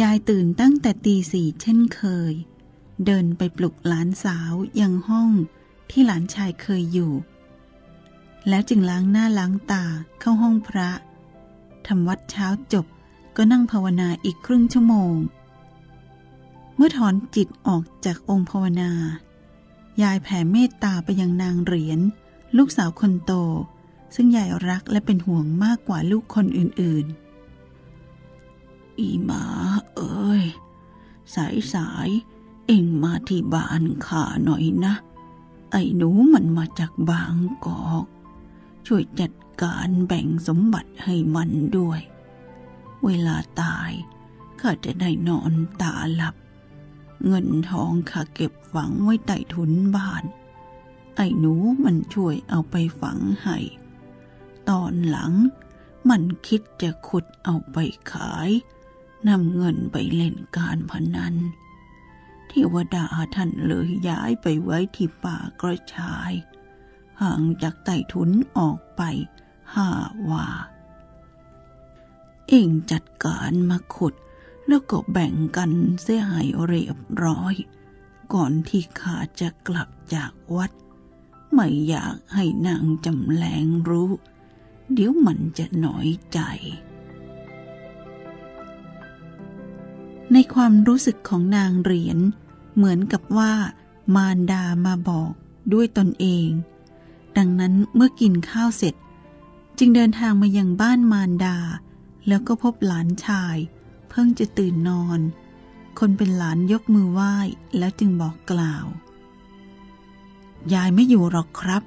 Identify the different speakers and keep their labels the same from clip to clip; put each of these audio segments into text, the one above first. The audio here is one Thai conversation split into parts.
Speaker 1: ยายตื่นตั้งแต่ตีสี่เช่นเคย เดินไปปลุกหลานสาวยังห้องที่หลานชายเคยอยู่ แล้วจึงล้างหน้าล้างตาเข้าห้องพระทำวัดเช้าจบก็นั่งภาวนาอีกครึ่งชั่วโมง เมื่อถอนจิตออกจากองค์ภาวนา ยายแผ่เมตตาไปยังนางเหรียญลูกสาวคนโต ซึ่งยายรักและเป็นห่วงมากกว่าลูกคนอื่นๆ อีหมา เอ้ย สายสายเอ็งมาที่บ้านข้าหน่อยนะ ไอ้หนูมันมาจากบางกอก ช่วยจัดการแบ่งสมบัติให้มันด้วย เวลาตายข้าจะได้นอนตาหลับ เงินทองข้าเก็บฝังไว้ใต้ทุนบ้าน ไอ้หนูมันช่วยเอาไปฝังให้ ตอนหลังมันคิดจะขุดเอาไปขาย นำเงินไปเล่นการพนันเทวดาท่านเลยย้ายไปไว้ที่ป่ากระชาย ห่างจากใต้ทุนออกไปห้าว่าเองจัดการมาขุด แล้วก็แบ่งกันเสียหายเรียบร้อย ก่อนที่ข้าจะกลับจากวัด ไม่อยากให้นางจำแรงรู้ เดี๋ยวมันจะหน่อยใจ ในความรู้สึกของนางเหรียญเหมือนกับว่ามารดามาบอกด้วยตนเอง ดังนั้นเมื่อกินข้าวเสร็จ จึงเดินทางมายังบ้านมารดา แล้วก็พบหลานชาย เพิ่งจะตื่นนอน คนเป็นหลานยกมือไหว้แล้วจึงบอกกล่าว ยายไม่อยู่หรอกครับ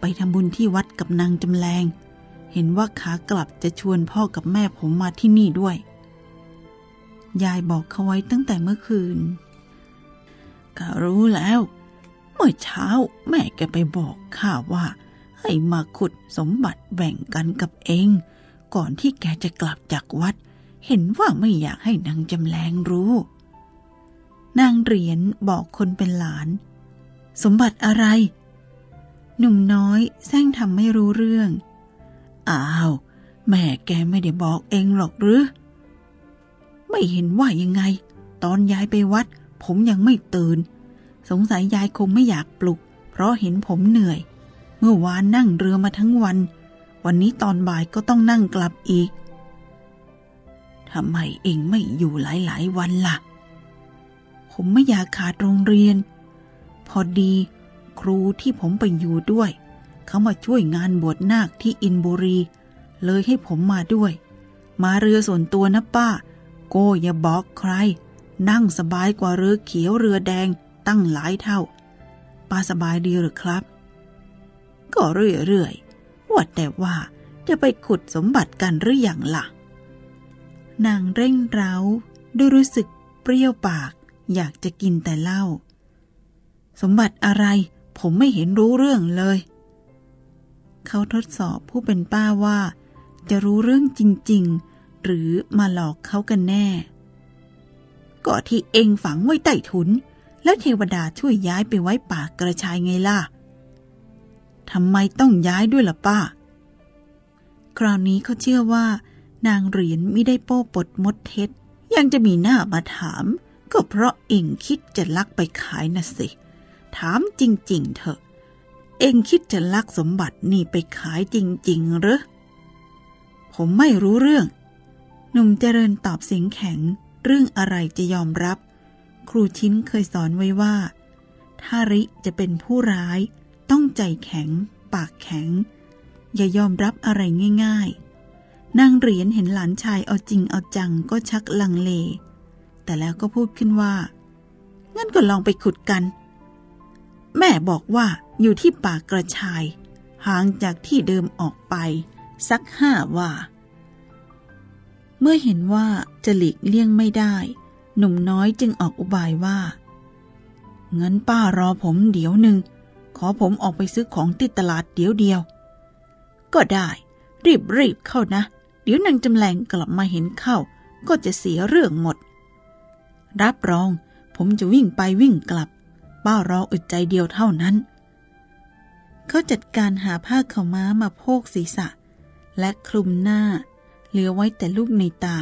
Speaker 1: ไปทำบุญที่วัดกับนางจำแรง เห็นว่าขากลับจะชวนพ่อกับแม่ผมมาที่นี่ด้วย ยายบอกเขาไว้ตั้งแต่เมื่อคืนข้ารู้แล้ว เมื่อเช้าแม่แกไปบอกข้าว่า ให้มาขุดสมบัติแบ่งกันกับเอง ก่อนที่แกจะกลับจากวัด เห็นว่าไม่อยากให้นางจำแรงรู้ นางเหรียญบอกคนเป็นหลาน สมบัติอะไร หนุ่มน้อยแซงทำไม่รู้เรื่อง อ้าว แม่แกไม่ได้บอกเองหรอกหรือ ไม่เห็นว่ายังไง ตอนยายไปวัด ผมยังไม่ตื่น สงสัยยายคงไม่อยากปลุก เพราะเห็นผมเหนื่อย เมื่อวานนั่งเรือมาทั้งวัน วันนี้ตอนบ่ายก็ต้องนั่งกลับอีกทำไมเองไม่อยู่หลายๆวันละ่ะ ผมไม่อยากขาดโรงเรียน พอดีครูที่ผมไปอยู่ด้วย เขามาช่วยงานบวชนาคที่อินบุรี เลยให้ผมมาด้วย มาเรือส่วนตัวนะป้า โกอย่าบอกใคร นั่งสบายกว่าเรือเขียวเรือแดงตั้งหลายเท่า ป้าสบายดีหรือครับ ก็เรื่อยๆว่าแต่ว่าจะไปขุดสมบัติกันหรืออยังล่ะ นางเร่งเร้าด้วยรู้สึกเปรี้ยวปาก อยากจะกินแต่เหล้าสมบัติอะไรผมไม่เห็นรู้เรื่องเลย เขาทดสอบผู้เป็นป้าว่า จะรู้เรื่องจริง ๆ หรือมาหลอกเขากันแน่ ก็ที่เองฝังไว้ใต้ถุน แล้วเทวดาช่วยย้ายไปไว้ป่ากระชายไงล่ะทำไมต้องย้ายด้วยล่ะป้า คราวนี้เขาเชื่อว่า นางเหรียญไม่ได้โป้ปดมดเท็จ ยังจะมีหน้ามาถาม ก็เพราะเองคิดจะลักไปขายนะสิ ถามจริง ๆ เถอะ เองคิดจะลักสมบัตินี่ไปขายจริง ๆ หรือผมไม่รู้เรื่อง หนุ่มเจริญตอบเสียงแข็ง เรื่องอะไรจะยอมรับ ครูชิ้นเคยสอนไว้ว่า ถ้าริจะเป็นผู้ร้าย ต้องใจแข็ง ปากแข็ง อย่ายอมรับอะไรง่าย ๆ นางเหรียญเห็นหลานชายเอาจริงเอาจังก็ชักลังเล แต่แล้วก็พูดขึ้นว่า งั้นก็ลองไปขุดกัน แม่บอกว่าอยู่ที่ป่ากระชาย ห่างจากที่เดิมออกไป สักห้าว่า เมื่อเห็นว่าจะหลีกเลี่ยงไม่ได้ หนุ่มน้อยจึงออกอุบายว่า เงั้นป้ารอผมเดี๋ยวหนึ่ง ขอผมออกไปซื้อของที่ตลาดเดี๋ยวเดียว ก็ได้ รีบรีบเข้านะ เดี๋ยวนางจำแรงกลับมาเห็นเข้า ก็จะเสียเรื่องหมด รับรอง ผมจะวิ่งไปวิ่งกลับ ป้ารออึดใจเดียวเท่านั้น เขาจัดการหาผ้าขาวม้ามาโพกศีรษะ และคลุมหน้า เหลือไว้แต่ลูกในตา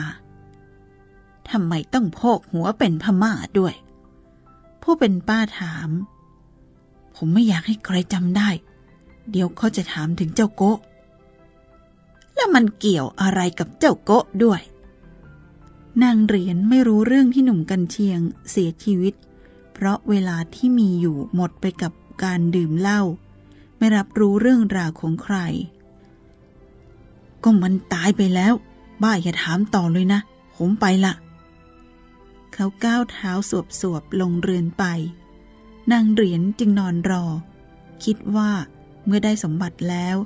Speaker 1: ทำไมต้องโพกหัวเป็นพม่าด้วย ผู้เป็นป้าถาม ผมไม่อยากให้ใครจำได้ เดี๋ยวเขาจะถามถึงเจ้าโกะแล้วมันเกี่ยวอะไรกับเจ้าโกะด้วย นางเหรียญไม่รู้เรื่องที่หนุ่มกันเชียงเสียชีวิต เพราะเวลาที่มีอยู่หมดไปกับการดื่มเหล้าไม่รับรู้เรื่องราวของใคร ก็มันตายไปแล้ว บ้าอย่าถามต่อเลยนะ ผมไปละ เขาก้าวเท้าสวบๆลงเรือนไป นางเหรียญจึงนอนรอ คิดว่าเมื่อได้สมบัติแล้ว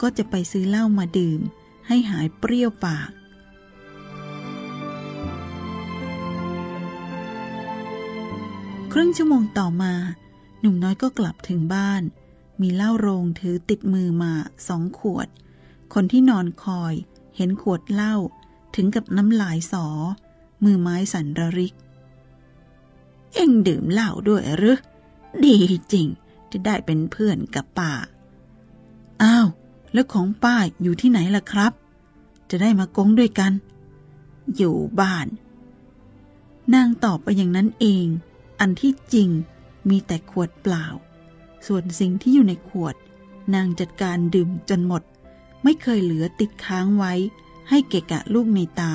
Speaker 1: ก็จะไปซื้อเหล้ามาดื่ม ให้หายเปรี้ยวปากครึ่งชั่วโมงต่อมา หนุ่มน้อยก็กลับถึงบ้าน มีเหล้าโรงถือติดมือมาสองขวด คนที่นอนคอย เห็นขวดเหล้าถึงกับน้ำลายสอ มือไม้สันระริก เอ็งดื่มเหล้าด้วยหรือดีจริงจะได้เป็นเพื่อนกับป้า อ้าว แล้วของป้าอยู่ที่ไหนล่ะครับ จะได้มากงด้วยกัน อยู่บ้าน นางตอบไปอย่างนั้นเอง อันที่จริงมีแต่ขวดเปล่า ส่วนสิ่งที่อยู่ในขวด นางจัดการดื่มจนหมด ไม่เคยเหลือติดค้างไว้ ให้เกะกะลูกในตา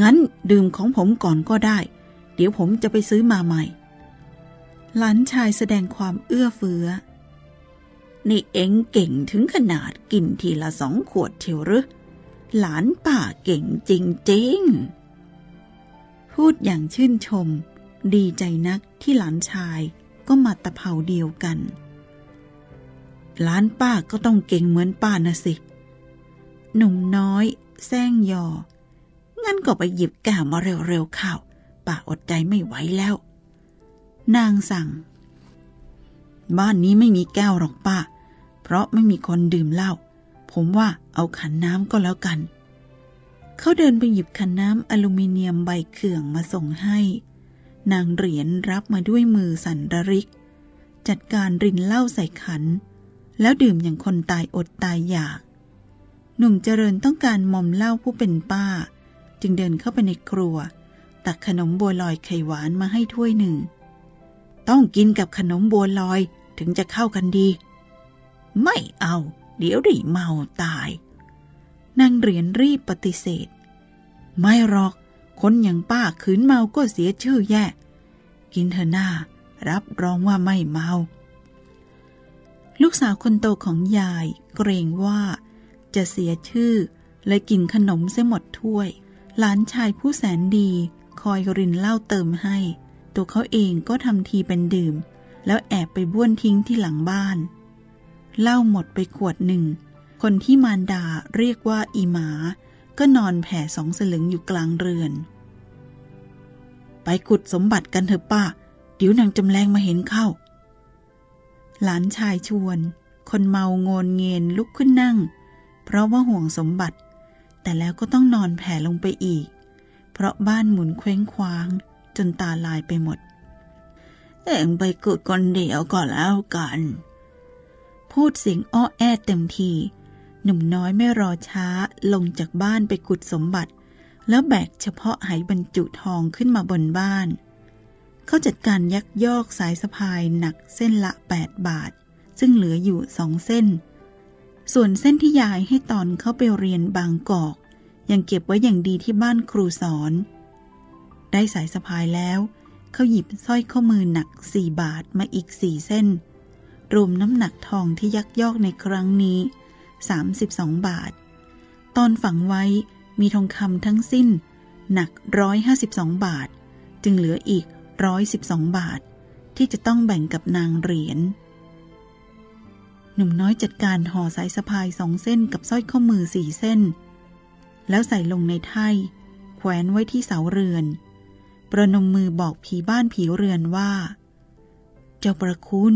Speaker 1: งั้นดื่มของผมก่อนก็ได้ เดี๋ยวผมจะไปซื้อมาใหม่ หลานชายแสดงความเอื้อเฟื้อ นี่เอ็งเก่งถึงขนาดกินทีละสองขวดเทียวหรือ หลานป่าเก่งจริงๆ พูดอย่างชื่นชม ดีใจนักที่หลานชายก็มาตะเภาเดียวกัน ลานป้าก็ต้องเก่งเหมือนป้านะสิ หนุ่มน้อย แซงยอ งั้นก็ไปหยิบแก้วมาเร็วๆเข้าป้าอดใจไม่ไหวแล้ว นางสั่ง บ้านนี้ไม่มีแก้วหรอกป้า เพราะไม่มีคนดื่มเหล้า ผมว่าเอาขันน้ำก็แล้วกัน เขาเดินไปหยิบขันน้ำอลูมิเนียมใบเขื่องมาส่งให้ นางเหรียญรับมาด้วยมือสั่นระริก จัดการรินเหล้าใส่ขัน แล้วดื่มอย่างคนตายอดตายอยาก หนุ่มเจริญต้องการมอมเหล้าผู้เป็นป้า จึงเดินเข้าไปในครัว ตักขนมบัวลอยไข่หวานมาให้ถ้วยหนึ่ง ต้องกินกับขนมบัวลอยถึงจะเข้ากันดี ไม่เอา เดี๋ยวด้เมาตายนางเหรียญรีบปฏิเสธ ไม่หรอก คนอย่างป้าขืนเมาก็เสียชื่อแย่ กินเถอะหน้า รับรองว่าไม่เมา ลูกสาวคนโตของยายเกรงว่าจะเสียชื่อเลยกินขนมเสียหมดถ้วย หลานชายผู้แสนดีคอยรินเหล้าเติมให้ ตัวเขาเองก็ทำทีเป็นดื่ม แล้วแอบไปบ้วนทิ้งที่หลังบ้าน เหล้าหมดไปขวดหนึ่ง คนที่มารดาเรียกว่าอีหมา ก็นอนแผ่สองสลึงอยู่กลางเรือน ไปขุดสมบัติกันเถอะป้า เดี๋ยวนางจำแรงมาเห็นเข้า หลานชายชวน คนเมาโงนเงียนลุกขึ้นนั่ง เพราะว่าห่วงสมบัติ แต่แล้วก็ต้องนอนแผ่ลงไปอีก เพราะบ้านหมุนเคว้งคว้าง จนตาลายไปหมด เอ็งไปกุดคนเดียวก็แล้วกัน พูดเสียงอ้อแอเต็มที หนุ่มน้อยไม่รอช้าลงจากบ้านไปขุดสมบัติ แล้วแบกเฉพาะไหบรรจุทองขึ้นมาบนบ้าน เขาจัดการยักยอกสายสะพายหนักเส้นละ 8 บาท ซึ่งเหลืออยู่สองเส้น ส่วนเส้นที่ยายให้ตอนเขาไปเรียนบางกอก ยังเก็บไว้อย่างดีที่บ้านครูสอน ได้สายสะพายแล้ว เขาหยิบสร้อยข้อมือหนักสี่บาทมาอีกสี่เส้น รวมน้ำหนักทองที่ยักยอกในครั้งนี้ 32 บาท ตอนฝังไว้มีทองคำทั้งสิ้น หนัก 152 บาท จึงเหลืออีก 112 บาท ที่จะต้องแบ่งกับนางเหรียญหนุ่มน้อยจัดการห่อสายสะพายสองเส้นกับสร้อยข้อมือสี่เส้น แล้วใส่ลงในไถ่แขวนไว้ที่เสาเรือน ประนมมือบอกผีบ้านผีเรือนว่า เจ้าประคุณ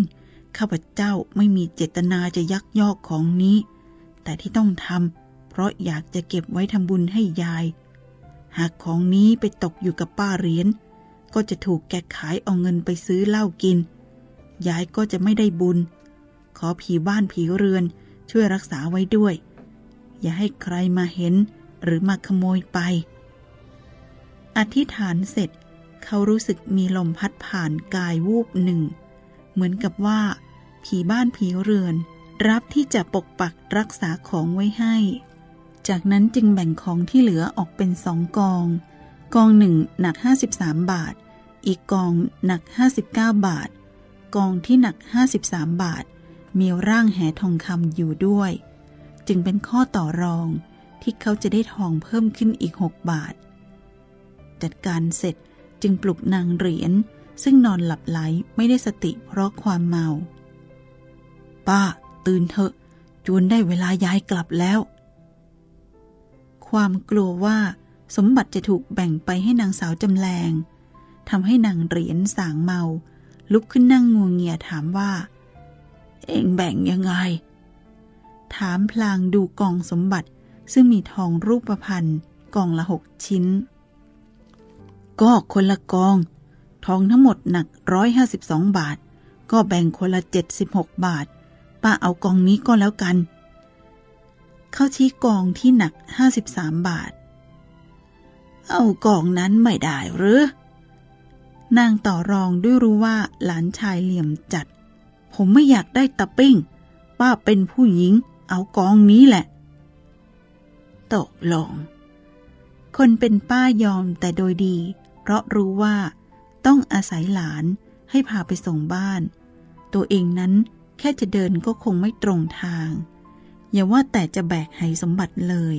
Speaker 1: ข้าพเจ้าไม่มีเจตนาจะยักยอกของนี้ แต่ที่ต้องทำเพราะอยากจะเก็บไว้ทำบุญให้ยาย หากของนี้ไปตกอยู่กับป้าเหรียญ ก็จะถูกแกขายเอาเงินไปซื้อเหล้ากิน ยายก็จะไม่ได้บุญ ขอผีบ้านผีเรือนช่วยรักษาไว้ด้วย อย่าให้ใครมาเห็นหรือมาขโมยไป อธิษฐานเสร็จ เขารู้สึกมีลมพัดผ่านกายวูบหนึ่ง เหมือนกับว่า ผีบ้านผีเรือน รับที่จะปกปักรักษาของไว้ให้ จากนั้นจึงแบ่งของที่เหลือออกเป็นสองกอง กองหนึ่งหนัก 53 บาท อีกกองหนัก 59 บาท กองที่หนัก 53 บาท มีร่างแหทองคำอยู่ด้วย จึงเป็นข้อต่อรองที่เขาจะได้ทองเพิ่มขึ้นอีก 6 บาท จัดการเสร็จจึงปลุกนางเหรียญซึ่งนอนหลับไหลไม่ได้สติเพราะความเมา ป้า ตื่นเถอะ จวนได้เวลาย้ายกลับแล้ว ความกลัวว่า สมบัติจะถูกแบ่งไปให้นางสาวจำแรงทำให้นางเหรียญสางเมา ลุกขึ้นนั่งงูเงียถามว่า เองแบ่งยังไง ถามพลางดูกองสมบัติซึ่งมีทองรูปประพันธ์กองละหกชิ้น ก็คนละกอง ทองทั้งหมดหนักร้อยห้าสิบสองบาท ก็แบ่งคนละเจ็ดสิบหกบาท ป้าเอากองนี้ก็แล้วกัน เข้าชี้กองที่หนักห้าสิบสามบาท เอากองนั้นไม่ได้หรือนางต่อรองด้วยรู้ว่าหลานชายเหลี่ยมจัด ผมไม่อยากได้ตะปิ้ง ป้าเป็นผู้หญิง เอากองนี้แหละ ตกลง คนเป็นป้ายอมแต่โดยดี เพราะรู้ว่า ต้องอาศัยหลานให้พาไปส่งบ้าน ตัวเองนั้นแค่จะเดินก็คงไม่ตรงทาง อย่าว่าแต่จะแบกไหสมบัติเลย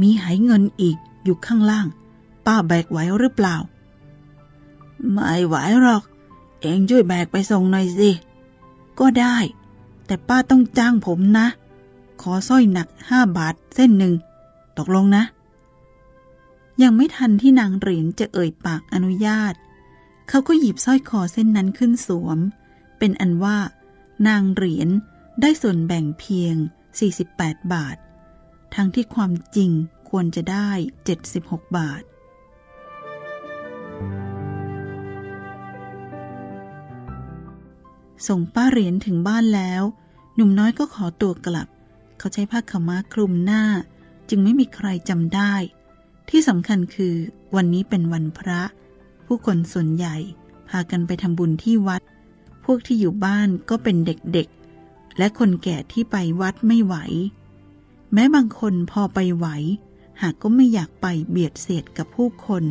Speaker 1: มีไหเงินอีกอยู่ข้างล่าง ป้าแบกไหวหรือเปล่า ไม่ไหวหรอก เองช่วยแบกไปส่งหน่อยสิ ก็ได้ แต่ป้าต้องจ้างผมนะ ขอสร้อยหนักห้าบาทเส้นหนึ่ง ตกลงนะ ยังไม่ทันที่นางเหรียญจะเอ่ยปากอนุญาต เขาก็หยิบสร้อยคอเส้นนั้นขึ้นสวม เป็นอันว่านางเหรียญได้ส่วนแบ่งเพียง 48 บาท ทั้งที่ความจริงควรจะได้ 76 บาท ส่งป้าเหรียญถึงบ้านแล้ว หนุ่มน้อยก็ขอตัวกลับ เขาใช้ผ้าขม้าคลุมหน้า จึงไม่มีใครจำได้ ที่สำคัญคือวันนี้เป็นวันพระ ผู้คนส่วนใหญ่พากันไปทำบุญที่วัด พวกที่อยู่บ้านก็เป็นเด็กๆ และคนแก่ที่ไปวัดไม่ไหว แม้บางคนพอไปไหว หากก็ไม่อยากไปเบียดเสียดกับผู้คน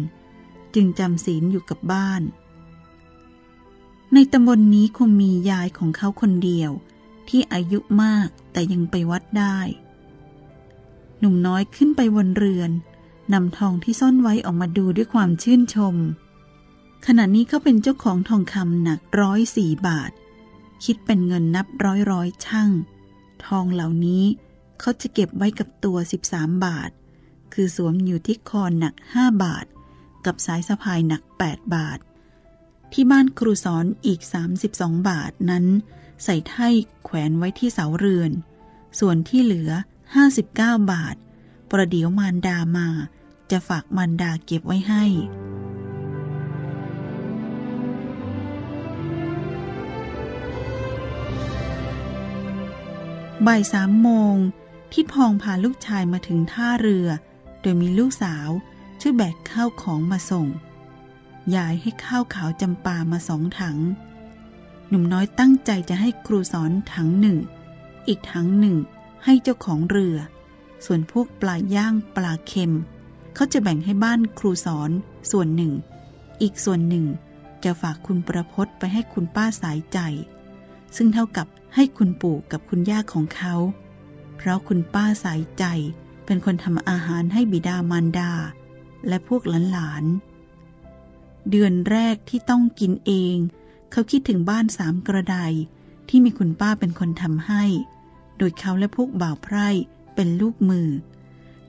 Speaker 1: จึงจำศีลอยู่กับบ้าน ในตำบลนนี้คงมียายของเขาคนเดียว ที่อายุมากแต่ยังไปวัดได้ หนุ่มน้อยขึ้นไปบนเรือนนำทองที่ซ่อนไว้ออกมาดูด้วยความชื่นชม ขณะนี้เขาเป็นเจ้าของทองคำหนักร้อยสี่บาท คิดเป็นเงินนับร้อยร้อยช่างทองเหล่านี้ เขาจะเก็บไว้กับตัว 13 บาท คือสวมอยู่ที่คอหนัก 5 บาท กับสายสะพายหนัก 8 บาท ที่บ้านครูสอนอีก 32 บาทนั้น ใส่ไถ่แขวนไว้ที่เสาเรือน ส่วนที่เหลือ 59 บาท ประเดี๋ยวมารดามา จะฝากมารดาเก็บไว้ให้บ่ายสามโมง ที่พองพาลูกชายมาถึงท่าเรือ โดยมีลูกสาวช่วยแบกข้าวของมาส่ง ยายให้ข้าวขาวจำปามาสองถัง หนุ่มน้อยตั้งใจจะให้ครูสอนถังหนึ่ง อีกถังหนึ่งให้เจ้าของเรือ ส่วนพวกปลาย่างปลาเค็ม เขาจะแบ่งให้บ้านครูสอนส่วนหนึ่ง อีกส่วนหนึ่งจะฝากคุณประพศไปให้คุณป้าสายใจ ซึ่งเท่ากับให้คุณปู่กับคุณย่าของเขา เพราะคุณป้าสายใจเป็นคนทำอาหารให้บิดามารดา และพวกหลานๆ เดือนแรกที่ต้องกินเอง เขาคิดถึงบ้านสามกระไดที่มีคุณป้าเป็นคนทำให้ โดยเขาและพวกบ่าวไพร่เป็นลูกมือ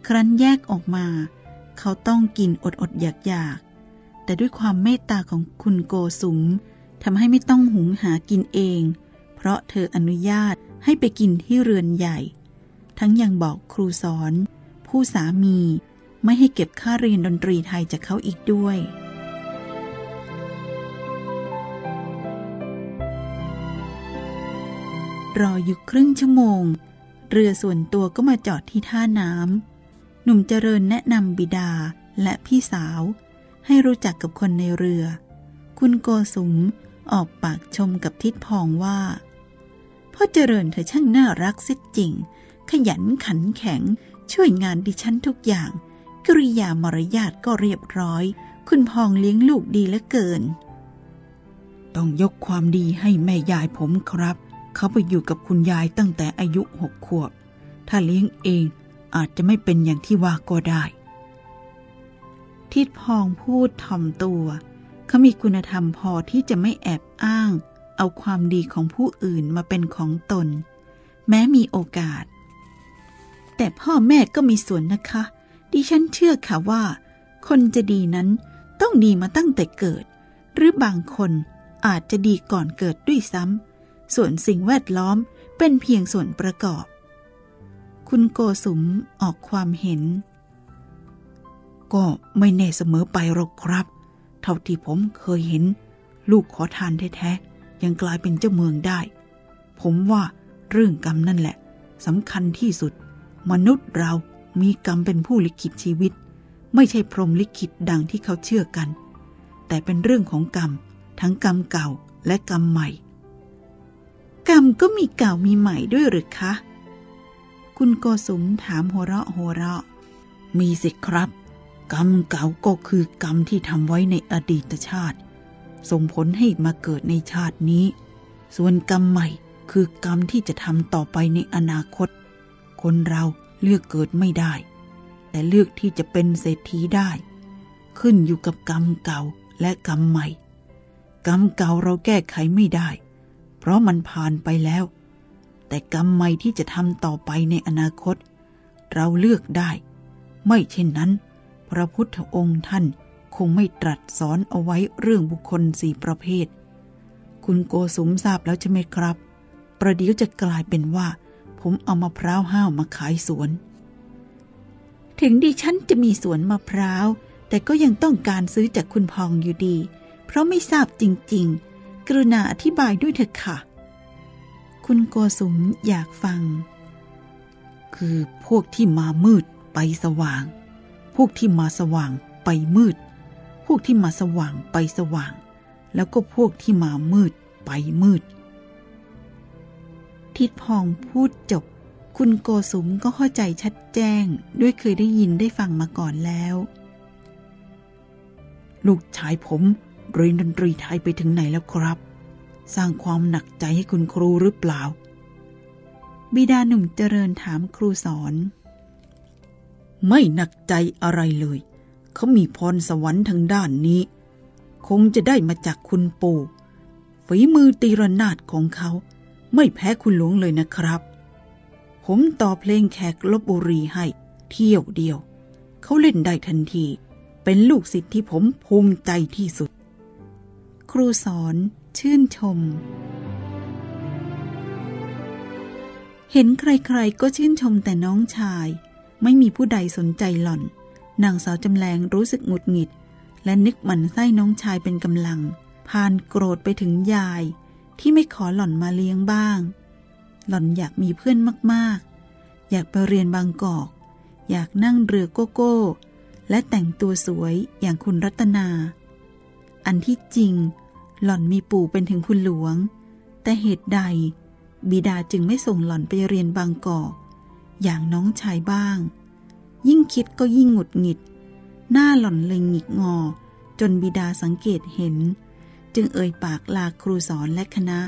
Speaker 1: ครั้นแยกออกมา เขาต้องกินอดอดอยากอยากแต่ด้วยความเมตตาของคุณโกสุมทำให้ไม่ต้องหุงหากินเอง เพราะเธออนุญาตให้ไปกินที่เรือนใหญ่ ทั้งยังบอกครูสอน ผู้สามีไม่ให้เก็บค่าเรียนดนตรีไทยจากเขาอีกด้วย รออยู่ครึ่งชั่วโมง เรือส่วนตัวก็มาจอดที่ท่าน้ำหนุ่มเจริญแนะนำบิดาและพี่สาว ให้รู้จักกับคนในเรือ คุณโกสุมออกปากชมกับทิดพองว่าพ่อเจริญเธอช่างน่ารักเสียจริง ขยันขันแข็ง ช่วยงานดิฉันทุกอย่าง กริยามารยาทก็เรียบร้อย คุณพองเลี้ยงลูกดีเหลือเกิน ต้องยกความดีให้แม่ยายผมครับ เขาไปอยู่กับคุณยายตั้งแต่อายุหกขวบ ถ้าเลี้ยงเองอาจจะไม่เป็นอย่างที่ว่าก็ได้ ทิดพองพูดถ่อมตัว เขามีคุณธรรมพอที่จะไม่แอบอ้าง เอาความดีของผู้อื่นมาเป็นของตน แม้มีโอกาส แต่พ่อแม่ก็มีส่วนนะคะ ดิฉันเชื่อค่ะว่า คนจะดีนั้นต้องดีมาตั้งแต่เกิด หรือบางคนอาจจะดีก่อนเกิดด้วยซ้ำส่วนสิ่งแวดล้อมเป็นเพียงส่วนประกอบ คุณโกสุมออกความเห็น ก็ไม่แน่เสมอไปหรอกครับ เท่าที่ผมเคยเห็น ลูกขอทานแท้ๆยังกลายเป็นเจ้าเมืองได้ ผมว่าเรื่องกรรมนั่นแหละสำคัญที่สุด มนุษย์เรามีกรรมเป็นผู้ลิขิตชีวิต ไม่ใช่พรหมลิขิตดังที่เขาเชื่อกัน แต่เป็นเรื่องของกรรม ทั้งกรรมเก่าและกรรมใหม่ กรรมก็มีเก่ามีใหม่ด้วยหรือคะ คุณโกสุมถามหัวเราะหัวเราะ มีสิครับ กรรมเก่าก็คือกรรมที่ทำไว้ในอดีตชาติ ส่งผลให้มาเกิดในชาตินี้ ส่วนกรรมใหม่คือกรรมที่จะทำต่อไปในอนาคต คนเราเลือกเกิดไม่ได้ แต่เลือกที่จะเป็นเศรษฐีได้ ขึ้นอยู่กับกรรมเก่าและกรรมใหม่ กรรมเก่าเราแก้ไขไม่ได้ เพราะมันผ่านไปแล้ว แต่กรรมใหม่ที่จะทำต่อไปในอนาคต เราเลือกได้ ไม่เช่นนั้น พระพุทธองค์ท่านคงไม่ตรัสสอนเอาไว้เรื่องบุคคลสี่ประเภท คุณโกสุมทราบแล้วใช่ไหมครับ ประเดี๋ยวจะกลายเป็นว่า ผมเอามะพร้าวห้าวมาขายสวน ถึงดิฉันจะมีสวนมะพร้าว แต่ก็ยังต้องการซื้อจากคุณพองอยู่ดี เพราะไม่ทราบจริง ๆ กรุณาอธิบายด้วยเถอะค่ะ คุณโกสุมอยากฟัง คือพวกที่มามืดไปสว่าง พวกที่มาสว่างไปมืด พวกที่มาสว่างไปสว่าง แล้วก็พวกที่มามืดไปมืด ทิดพองพูดจบ คุณโกสุมก็เข้าใจชัดแจ้ง ด้วยเคยได้ยินได้ฟังมาก่อนแล้ว ลูกชายผมเรียนดนตรีไทยไปถึงไหนแล้วครับ สร้างความหนักใจให้คุณครูหรือเปล่า บิดาหนุ่มเจริญถามครูสอน ไม่หนักใจอะไรเลย เขามีพรสวรรค์ทางด้านนี้ คงจะได้มาจากคุณปู่ฝีมือตีระนาดของเขา ไม่แพ้คุณหลวงเลยนะครับ ผมต่อเพลงแขกลบบุรีให้ เที่ยวเดียว เขาเล่นได้ทันที เป็นลูกศิษย์ที่ผมภูมิใจที่สุด ครูสอนชื่นชม เห็นใครๆก็ชื่นชมแต่น้องชาย ไม่มีผู้ใดสนใจหล่อน นางสาวจำแรงรู้สึกหงุดหงิด และนึกหมันไส้น้องชายเป็นกำลัง พานโกรธไปถึงยาย ที่ไม่ขอหล่อนมาเลี้ยงบ้าง หล่อนอยากมีเพื่อนมากๆ อยากไปเรียนบางกอก อยากนั่งเรือโกโก้ และแต่งตัวสวยอย่างคุณรัตนา อันที่จริง หล่อนมีปู่เป็นถึงคุณหลวง แต่เหตุใด บิดาจึงไม่ส่งหล่อนไปเรียนบางกอก อย่างน้องชายบ้าง ยิ่งคิดก็ยิ่งหงุดหงิด หน้าหล่อนเลยหงิกงอ จนบิดาสังเกตเห็น จึงเอ่ยปากลาครูสอนและคณะ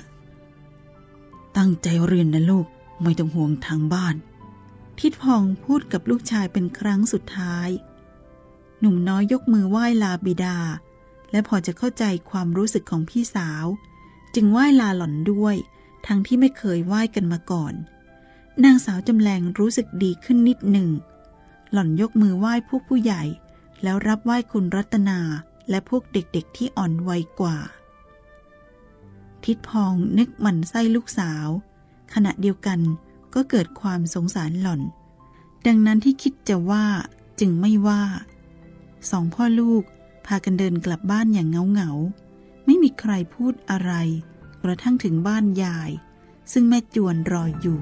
Speaker 1: ตั้งใจเรียนนะลูกไม่ต้องห่วงทางบ้าน ทิดพองพูดกับลูกชายเป็นครั้งสุดท้าย หนุ่มน้อยยกมือไหว้ลาบิดา และพอจะเข้าใจความรู้สึกของพี่สาว จึงไหว้ลาหล่อนด้วย ทั้งที่ไม่เคยไหว้กันมาก่อน นางสาวจำแรงรู้สึกดีขึ้นนิดหนึ่ง หล่อนยกมือไหว้พวกผู้ใหญ่ แล้วรับไหว้คุณรัตนา และพวกเด็กๆที่อ่อนวัยกว่า ทิดพองนึกหมันไส้ลูกสาว ขณะเดียวกันก็เกิดความสงสารหล่อน ดังนั้นที่คิดจะว่าจึงไม่ว่าสองพ่อลูกพากันเดินกลับบ้านอย่างเงาเงาไม่มีใครพูดอะไร กระทั่งถึงบ้านยาย ซึ่งแม่จวนรออยู่